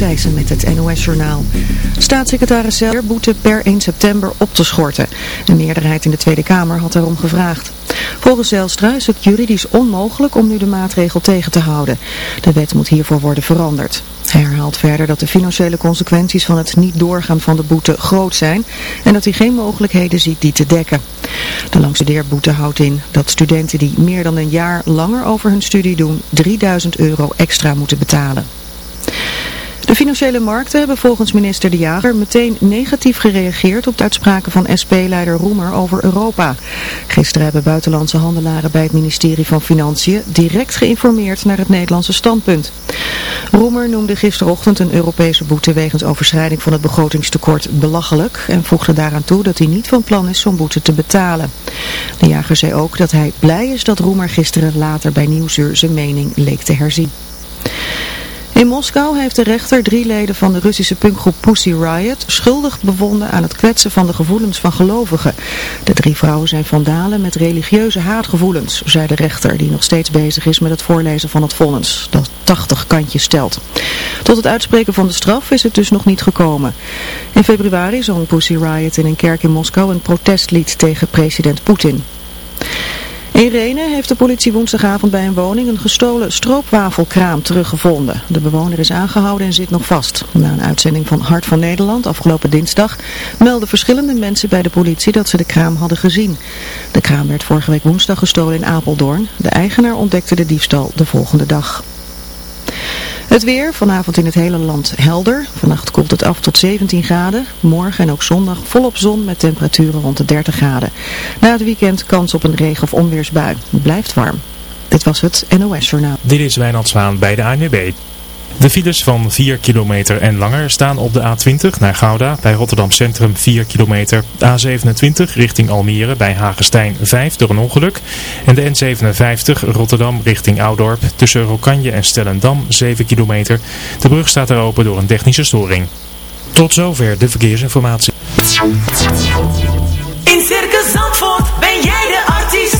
Thijssen met het NOS-journaal. Staatssecretaris Zeller boete per 1 september op te schorten. Een meerderheid in de Tweede Kamer had daarom gevraagd. Volgens Zelstra is het juridisch onmogelijk om nu de maatregel tegen te houden. De wet moet hiervoor worden veranderd. Hij herhaalt verder dat de financiële consequenties van het niet doorgaan van de boete groot zijn en dat hij geen mogelijkheden ziet die te dekken. De langstudeerboete houdt in dat studenten die meer dan een jaar langer over hun studie doen 3000 euro extra moeten betalen. De financiële markten hebben volgens minister De Jager meteen negatief gereageerd op de uitspraken van SP-leider Roemer over Europa. Gisteren hebben buitenlandse handelaren bij het ministerie van Financiën direct geïnformeerd naar het Nederlandse standpunt. Roemer noemde gisterochtend een Europese boete wegens overschrijding van het begrotingstekort belachelijk en voegde daaraan toe dat hij niet van plan is zo'n boete te betalen. De jager zei ook dat hij blij is dat Roemer gisteren later bij Nieuwsuur zijn mening leek te herzien. In Moskou heeft de rechter drie leden van de Russische punkgroep Pussy Riot schuldig bevonden aan het kwetsen van de gevoelens van gelovigen. De drie vrouwen zijn vandalen met religieuze haatgevoelens, zei de rechter die nog steeds bezig is met het voorlezen van het vonnis, dat 80 kantjes stelt. Tot het uitspreken van de straf is het dus nog niet gekomen. In februari zong Pussy Riot in een kerk in Moskou een protestlied tegen president Poetin. In Renen heeft de politie woensdagavond bij een woning een gestolen stroopwafelkraam teruggevonden. De bewoner is aangehouden en zit nog vast. Na een uitzending van Hart van Nederland afgelopen dinsdag melden verschillende mensen bij de politie dat ze de kraam hadden gezien. De kraam werd vorige week woensdag gestolen in Apeldoorn. De eigenaar ontdekte de diefstal de volgende dag. Het weer, vanavond in het hele land helder. Vannacht koelt het af tot 17 graden. Morgen en ook zondag volop zon met temperaturen rond de 30 graden. Na het weekend kans op een regen- of onweersbui. Het blijft warm. Dit was het NOS Journaal. Dit is Wijnand Zwaan bij de ANWB. De files van 4 kilometer en langer staan op de A20 naar Gouda bij Rotterdam Centrum 4 kilometer. A27 richting Almere bij Hagestein 5 door een ongeluk. En de N57 Rotterdam richting Oudorp tussen Rokanje en Stellendam 7 kilometer. De brug staat er open door een technische storing. Tot zover de verkeersinformatie. In Circus Zandvoort ben jij de artiest.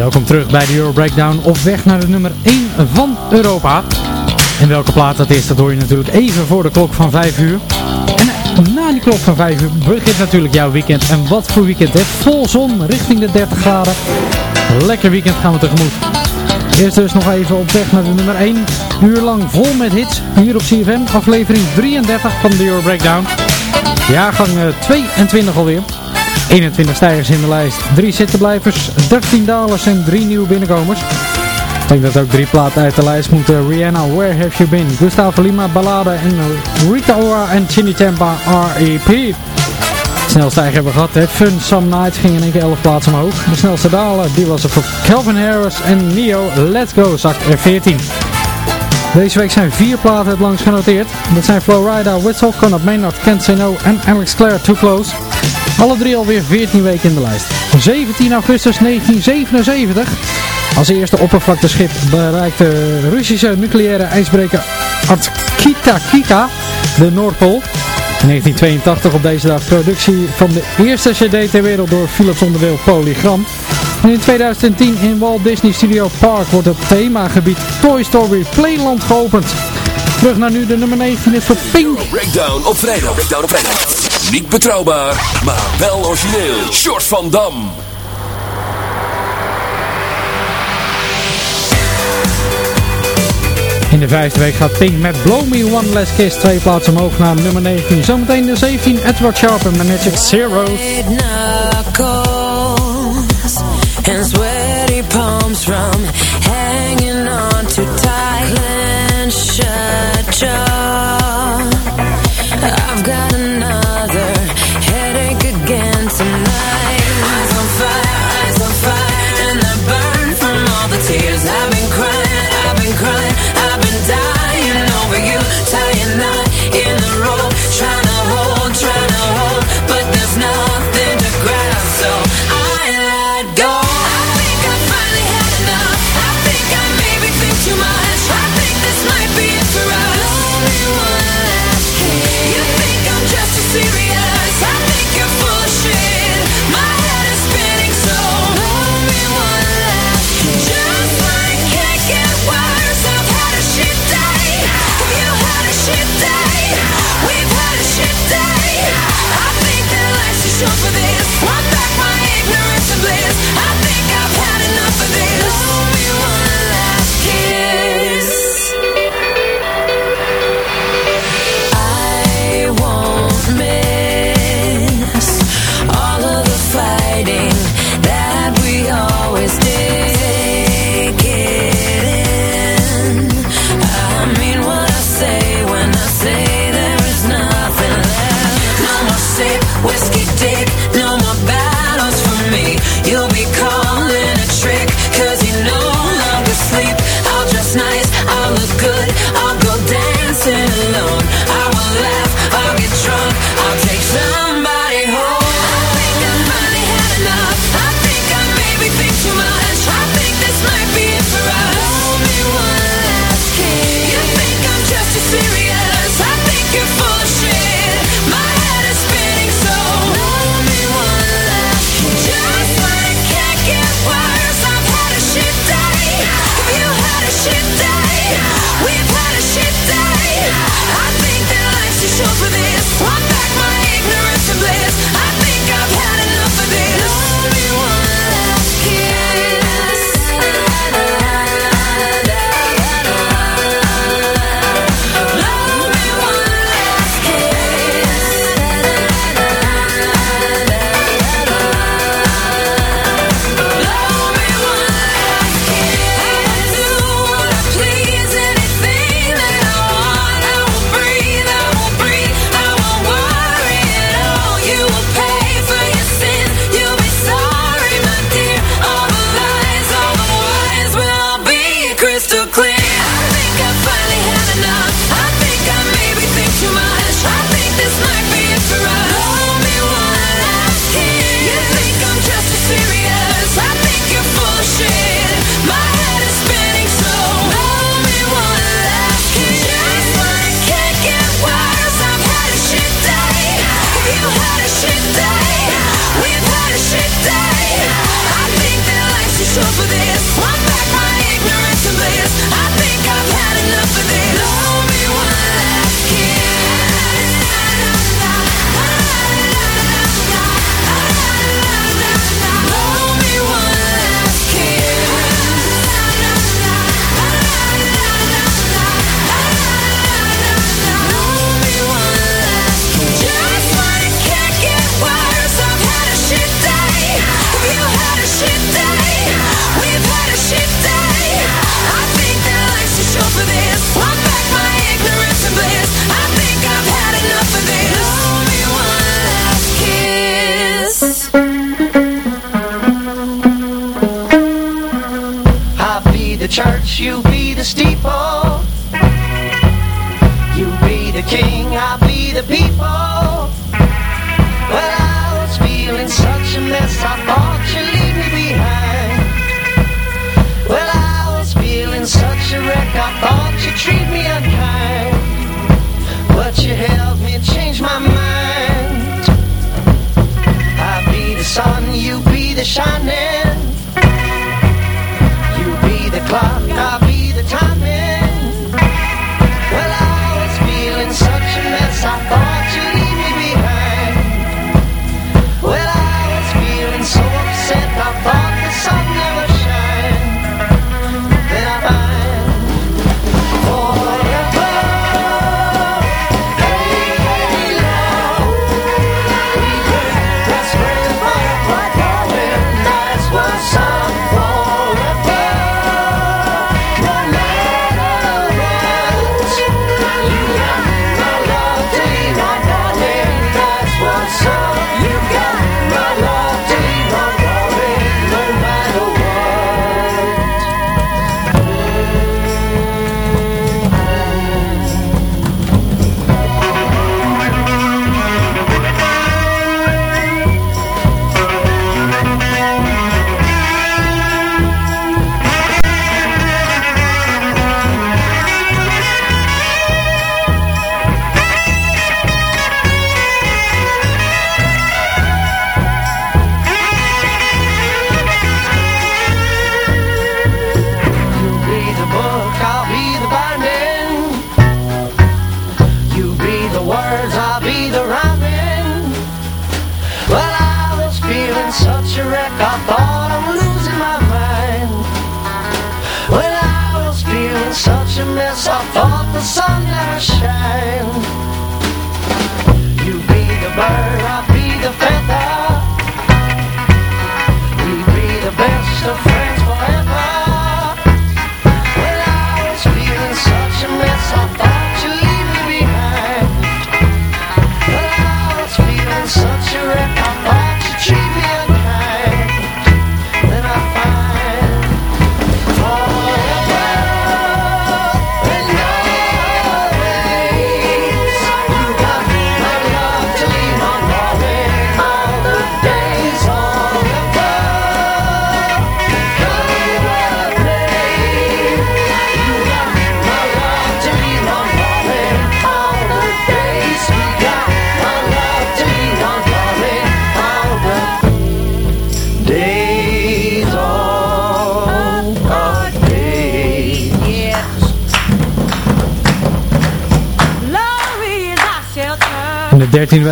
Welkom terug bij de Euro Breakdown op weg naar de nummer 1 van Europa. En welke plaat dat is, dat hoor je natuurlijk even voor de klok van 5 uur. En na die klok van 5 uur begint natuurlijk jouw weekend. En wat voor weekend, hè? Vol zon, richting de 30 graden. Lekker weekend gaan we tegemoet. Eerst dus nog even op weg naar de nummer 1. Uur lang vol met hits. Hier op CFM, aflevering 33 van de Euro Breakdown. Jaargang eh, 22 alweer. 21 stijgers in de lijst, 3 zittenblijvers, 13 dalers en 3 nieuwe binnenkomers. Ik denk dat ook drie platen uit de lijst moeten. Rihanna, Where Have You Been? Gustavo Lima, Ballade en Rita Ora en Chinny Tempa, R.E.P. Snelstijger hebben we gehad, hè. Fun Some Nights ging in één keer 11 plaatsen omhoog. De snelste daler, die was er voor Calvin Harris en Neo, Let's Go, zakt er 14. Deze week zijn vier platen het langst genoteerd. Dat zijn Florida, Whistle, Conor Maynard, Can't Say No en Alex Clare Too Close. Alle drie alweer 14 weken in de lijst. 17 augustus 1977. Als eerste oppervlakteschip bereikte Russische nucleaire ijsbreker Artkita de Noordpool. In 1982 op deze dag productie van de eerste cd ter wereld door Philips onderdeel Polygram. En in 2010 in Walt Disney Studio Park wordt het themagebied Toy Story Playland geopend. Terug naar nu de nummer 19 is voor Pink. Breakdown op vrijdag. Breakdown op vrijdag. Niet betrouwbaar, maar wel origineel. Short van Dam. In de vijfde week gaat Pink met Blow Me One Less Kiss twee plaatsen omhoog naar nummer 19. Zometeen de 17 Edward Sharp en Magic Zero. and sweaty palms from hanging on too tight.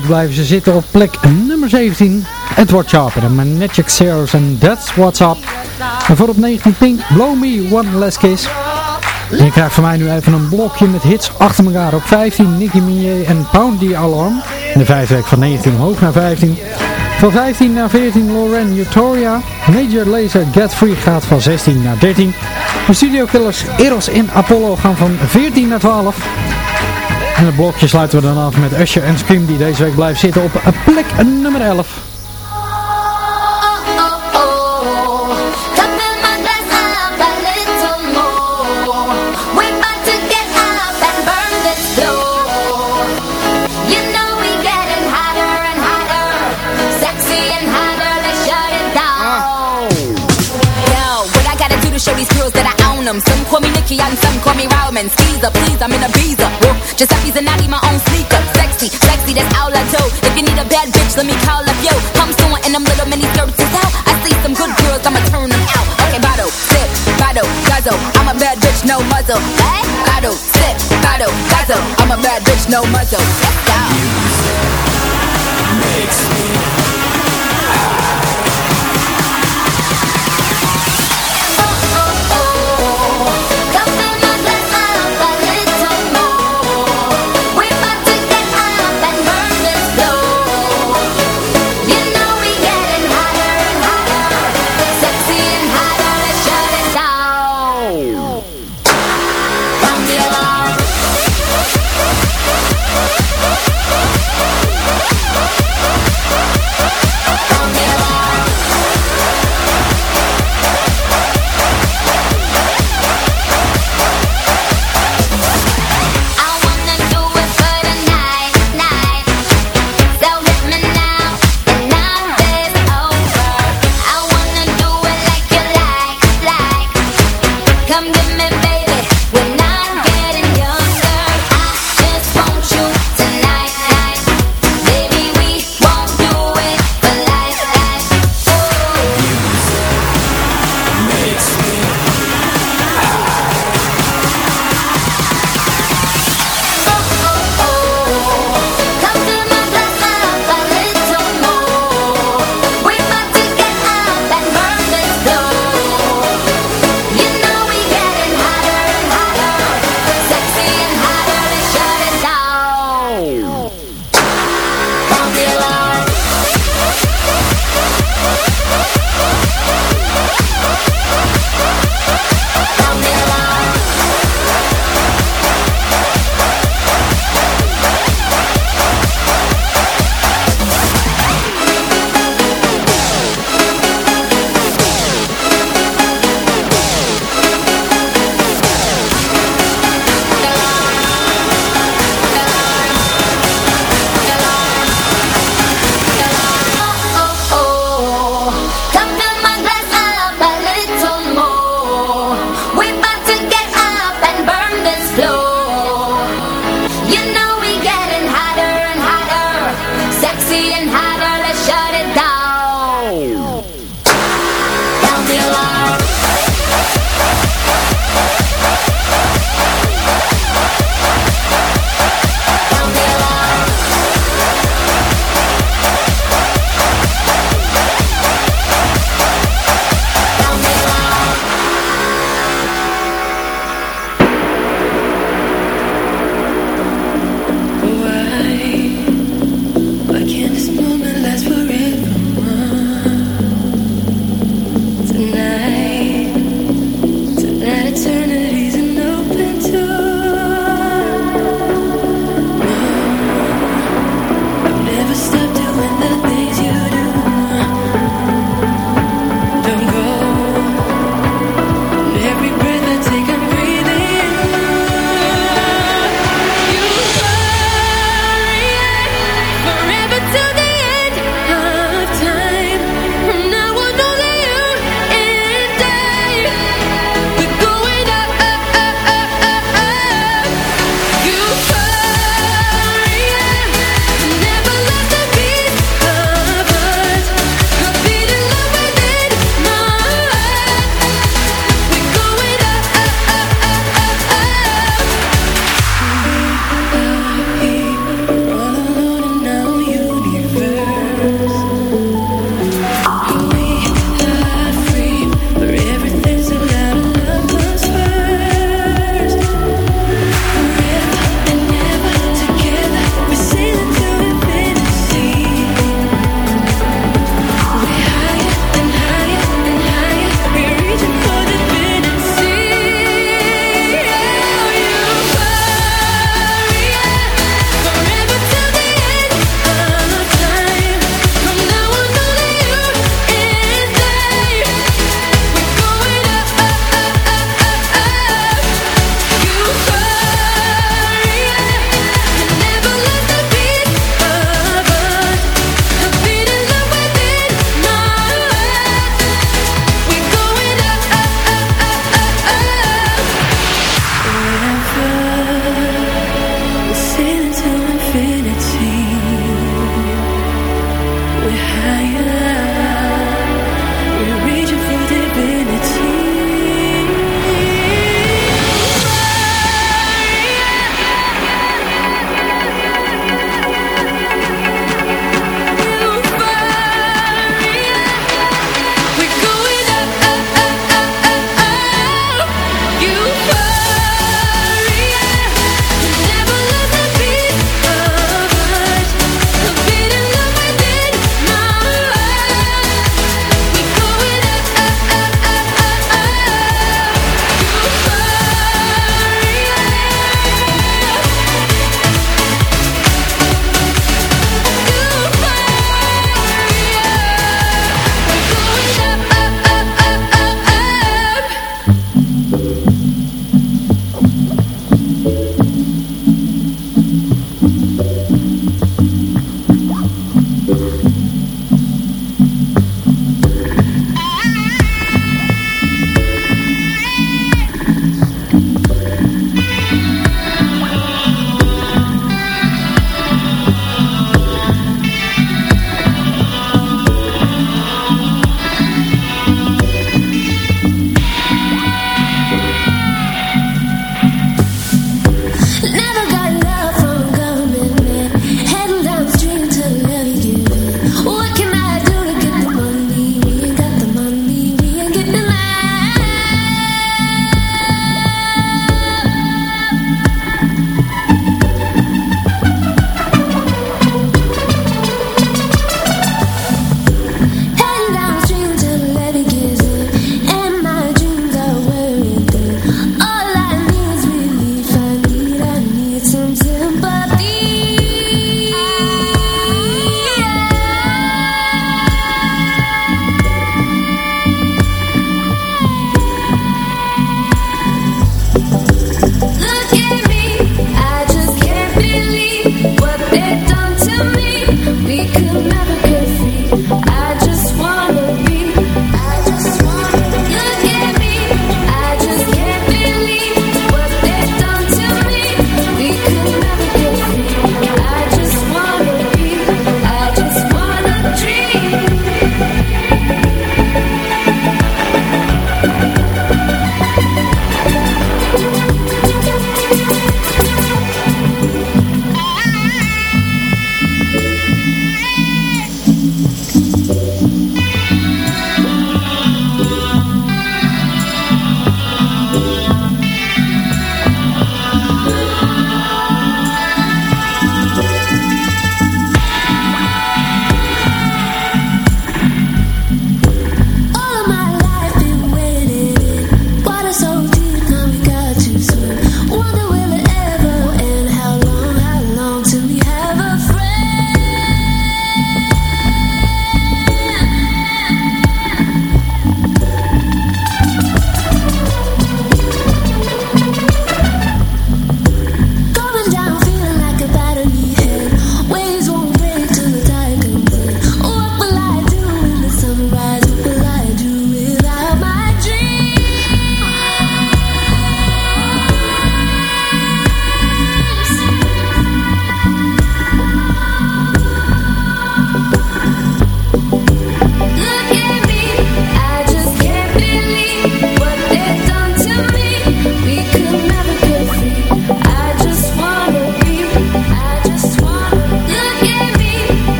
Blijven ze zitten op plek nummer 17. Edward Sharper en Magic Zeros en That's What's Up. En voor op 19 Pink, Blow Me One Less Kiss. Je krijgt van mij nu even een blokje met hits achter elkaar. Op 15 Nicki Minaj en Pound the Alarm. In de vijfde week van 19 omhoog naar 15. Van 15 naar 14 Lauren Utoria. Major Lazer Get Free gaat van 16 naar 13. De Studio Killers Eros en Apollo gaan van 14 naar 12. En het blokje sluiten we dan af met Usher en Scream die deze week blijft zitten op plek nummer 11. Some call me Nicki and some call me Rowman. Skeezer, please, I'm in a visa. Whoa, Giuseppe's and Natty, my own sneaker. Sexy, sexy, that's all I do. If you need a bad bitch, let me call up yo. Come soon in them little mini skirts is out. I see some good girls, I'ma turn them out. Okay, bottle, sip, bottle, guzzle. I'm a bad bitch, no muzzle. Hey, bottle, sip, bottle, guzzle. I'm a bad bitch, no muzzle. Let's go. Makes me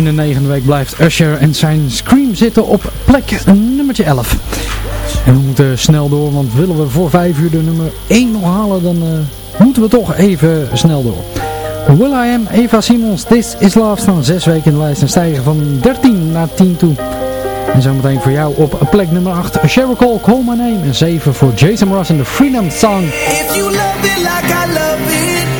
In de negende week blijft Usher en zijn Scream zitten op plek nummertje 11. En we moeten snel door, want willen we voor 5 uur de nummer 1 nog halen, dan uh, moeten we toch even snel door. Will I Am, Eva Simons, This Is last van 6 weken in de lijst en stijgen van 13 naar 10 toe. En zometeen voor jou op plek nummer 8, Sheryl Cole, Call My Name. En 7 voor Jason Ross en de Freedom Song. If you love it like I love it.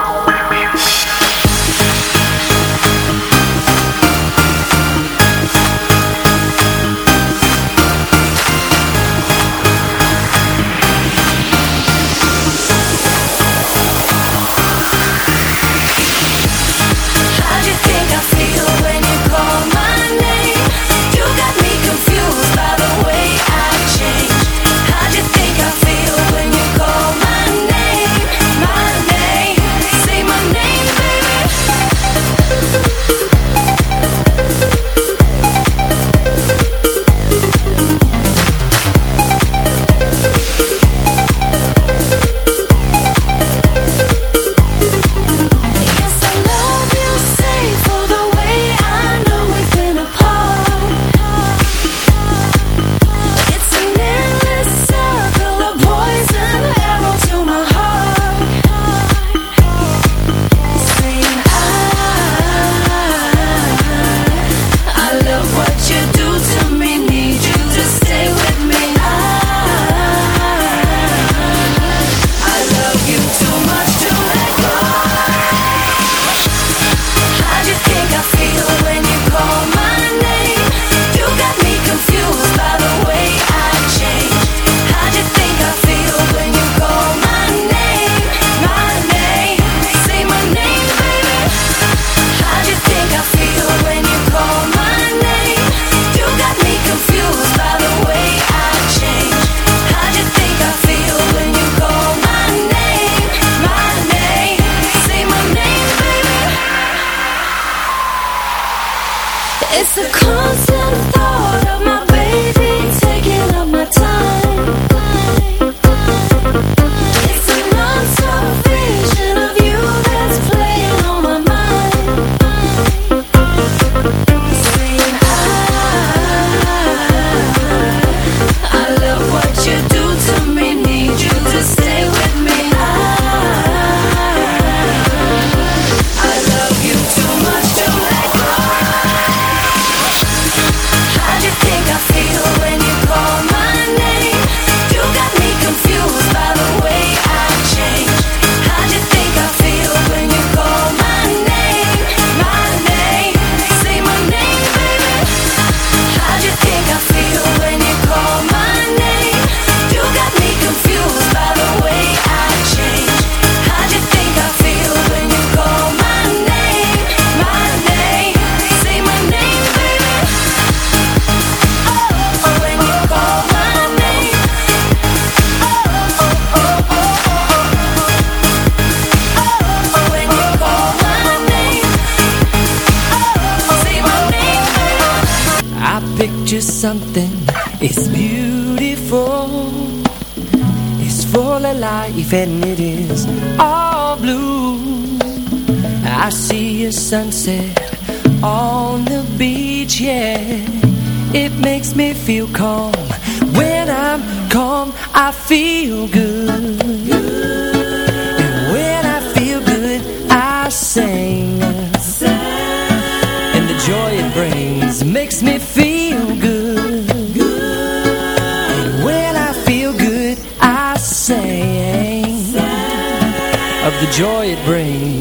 It's a concept. fe the joy it brings.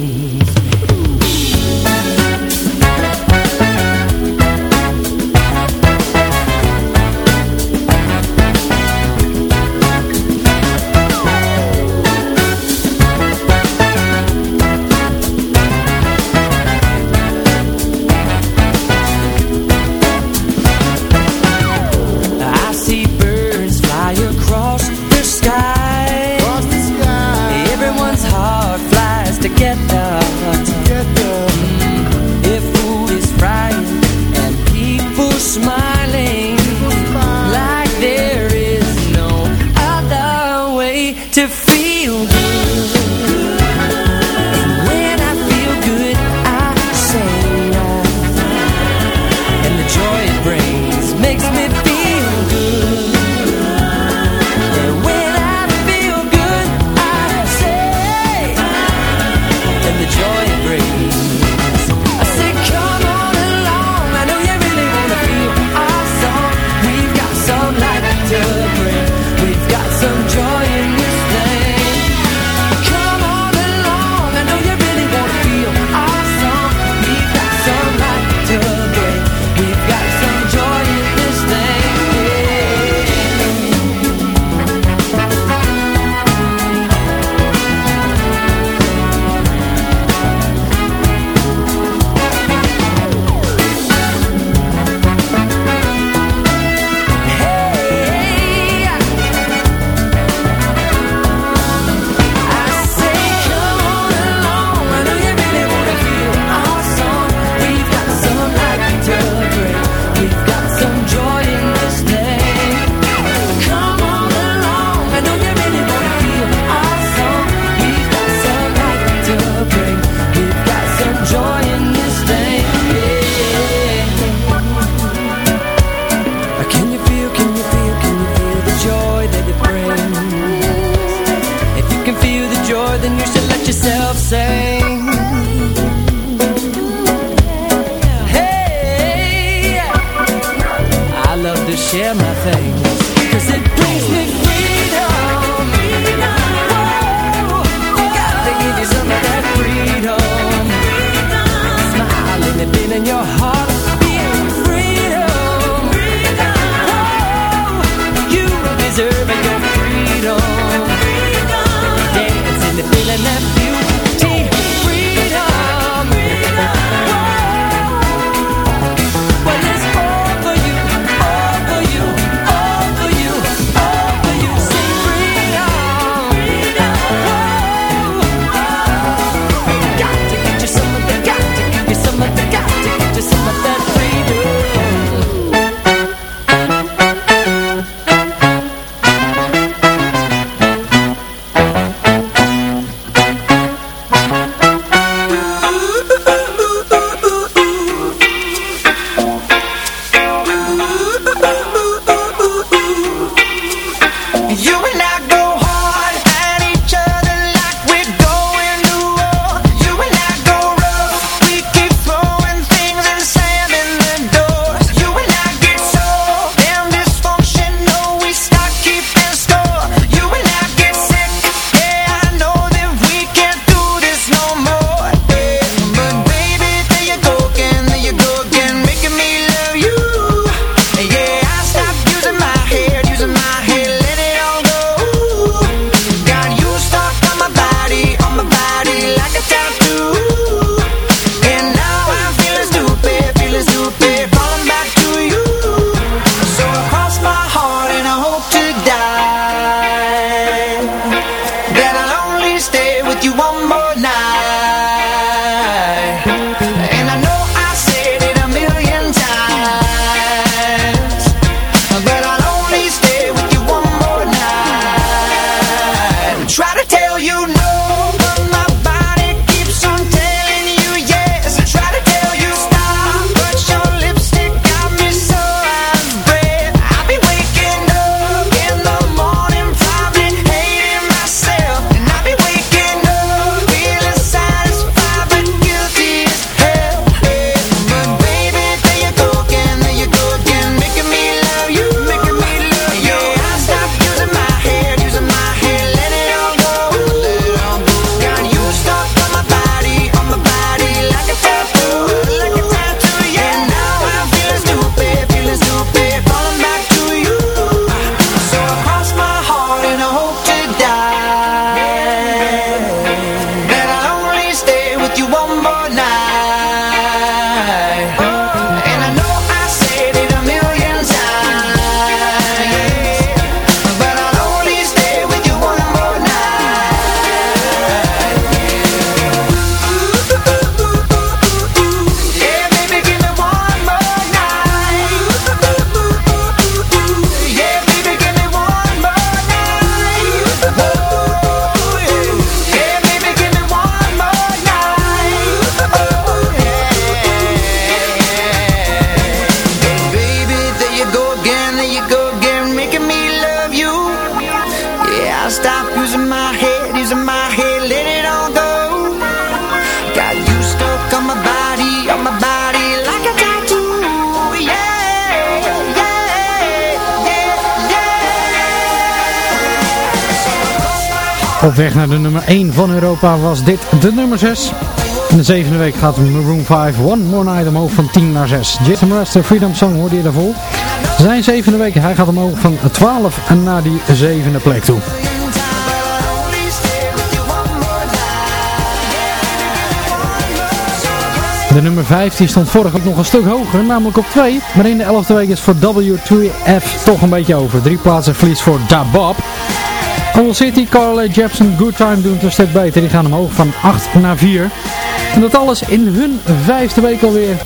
weg naar de nummer 1 van Europa was dit de nummer 6. In de zevende week gaat Room 5 One More Night omhoog van 10 naar 6. Jason Rest, de Freedom Song, hoorde je daarvoor. Zijn zevende week, hij gaat omhoog van 12 naar die zevende plek toe. De nummer 15 stond vorige week nog een stuk hoger, namelijk op 2. Maar in de elfde week is voor W2F toch een beetje over. Drie plaatsen verlies voor Dabab. Call City, Carl Jepsen, Good Time doen het een stuk beter. Die gaan omhoog van 8 naar 4. En dat alles in hun vijfde week alweer.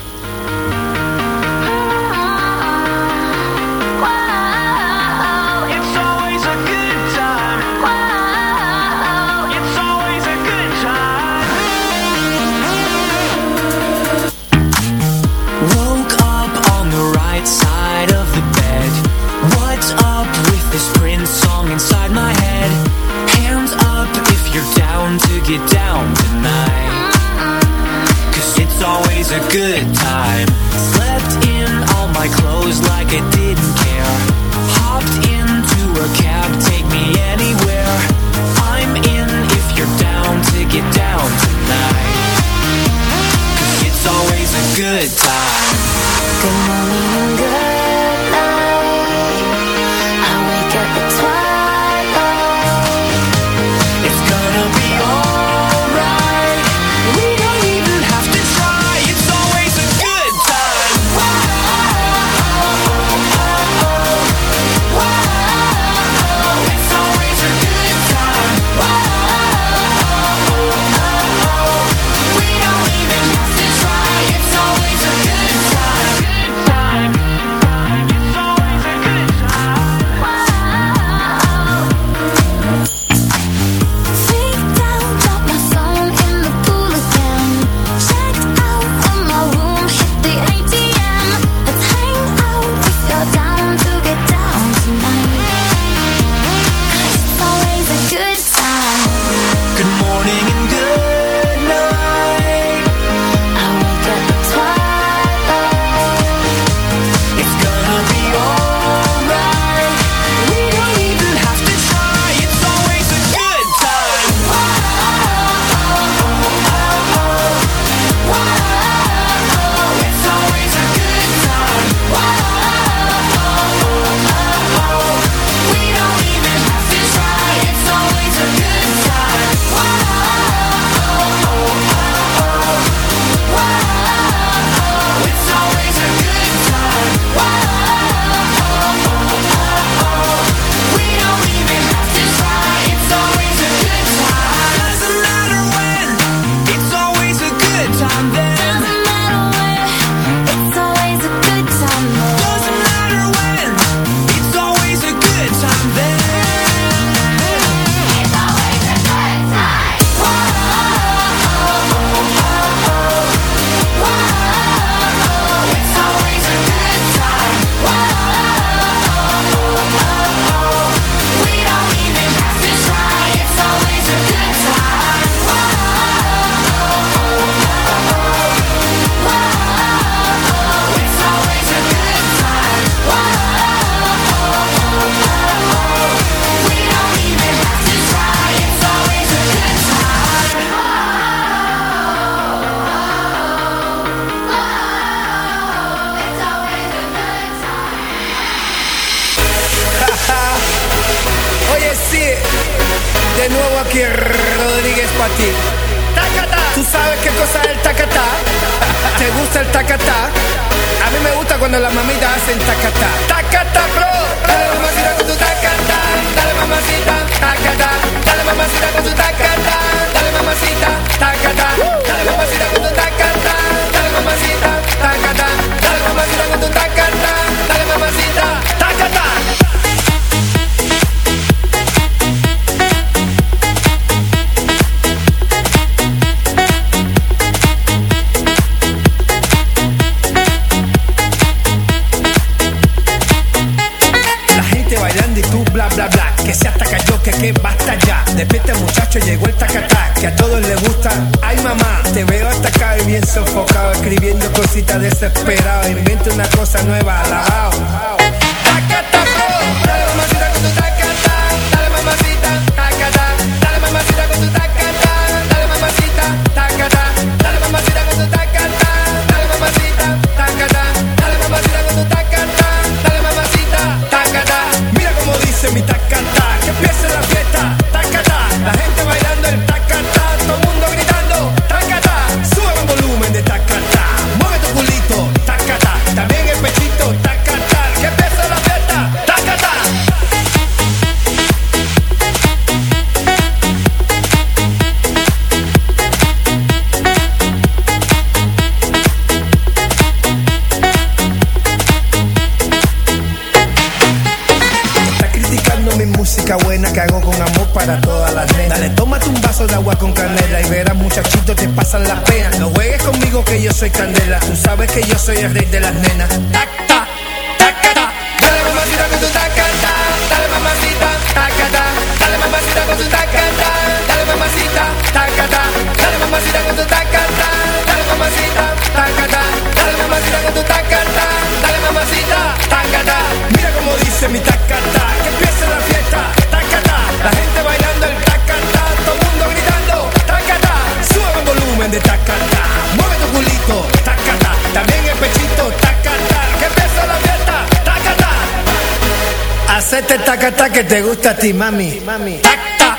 Que te gusta a ti, mami. Mami. Ah,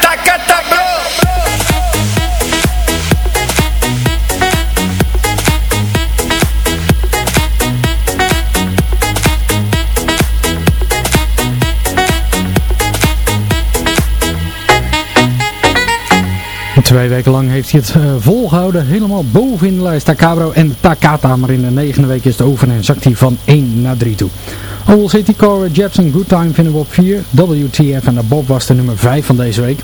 Tacata, bro. Twee weken lang heeft hij het eh, volgehouden. Helemaal boven in de lijst. Takabro en Takata. Maar in de negende week is het over en zakt hij van 1 naar 3 toe. Owl City Core Jepsen Good Time vinden we op 4. WTF en Bob was de nummer 5 van deze week.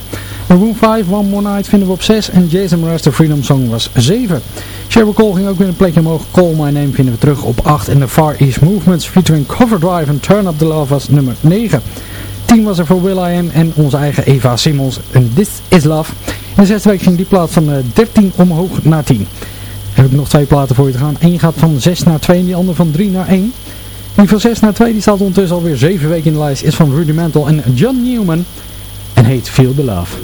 Maroon 5 One More Night vinden we op 6. En Jason Mraz de Freedom Song was 7. Sheryl Cole ging ook weer een plekje omhoog. Call My Name vinden we terug op 8. En de Far East Movements featuring Cover Drive en Turn Up The Love was nummer 9. 10 was er voor Will.i.am en onze eigen Eva Simmons. En This Is Love. In de zesde week ging die plaat van eh, 13 omhoog naar 10. Heb ik nog twee platen voor je te gaan. Eén gaat van 6 naar 2 en die andere van 3 naar 1. Die van 6 naar 2 die staat ondertussen alweer 7 weken in de lijst. Is van Rudimental en John Newman. En heet Feel the Love.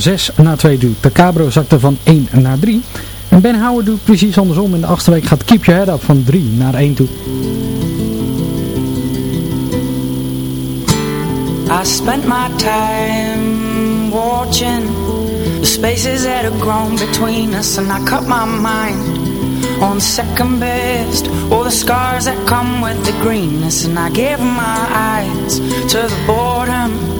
Van 6 naar 2 doet. De Cabro zakte van 1 naar 3. En Ben Howard doet precies andersom. In de achtste week gaat Keep Your Head Up van 3 naar 1 toe. I spent my time watching the spaces that have grown between us, and I cut my mind on second best. All the scars that come with the greenness, and I gave my eyes to the boredom.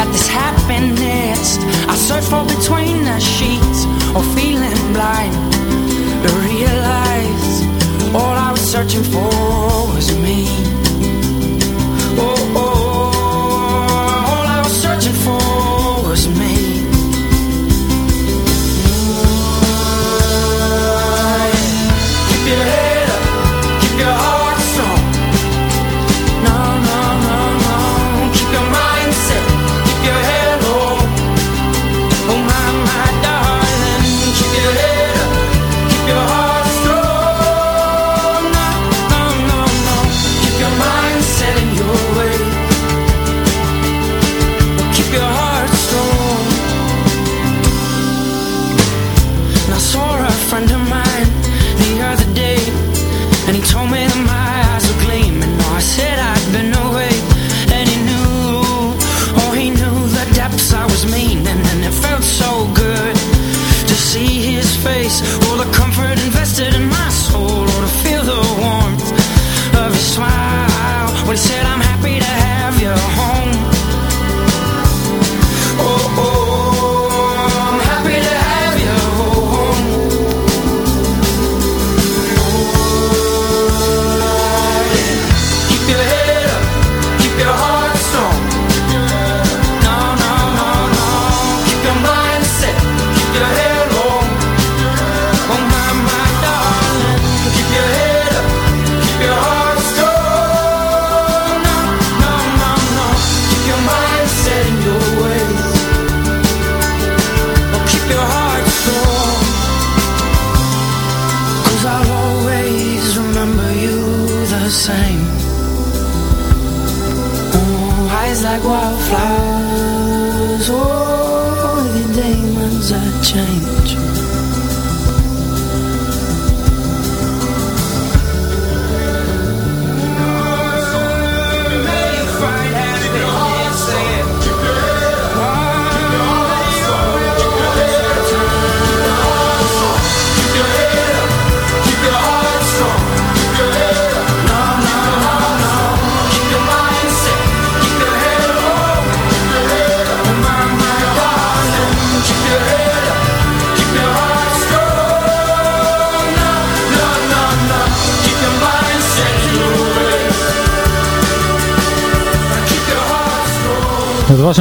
at this happiness I search for between the sheets Or feeling blind To realize all I was searching for was me. Oh, oh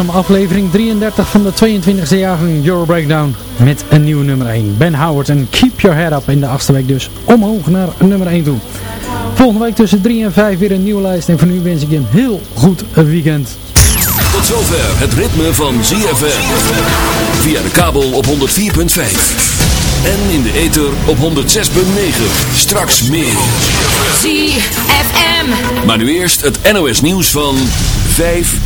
Aflevering 33 van de 22e jaargang Euro Breakdown met een nieuwe nummer 1. Ben Howard en Keep Your Head Up in de achtste week dus omhoog naar nummer 1 toe. Volgende week tussen 3 en 5 weer een nieuwe lijst en voor nu wens ik je een heel goed weekend. Tot zover het ritme van ZFM. Via de kabel op 104.5. En in de ether op 106.9. Straks meer. ZFM. Maar nu eerst het NOS nieuws van 5 uur.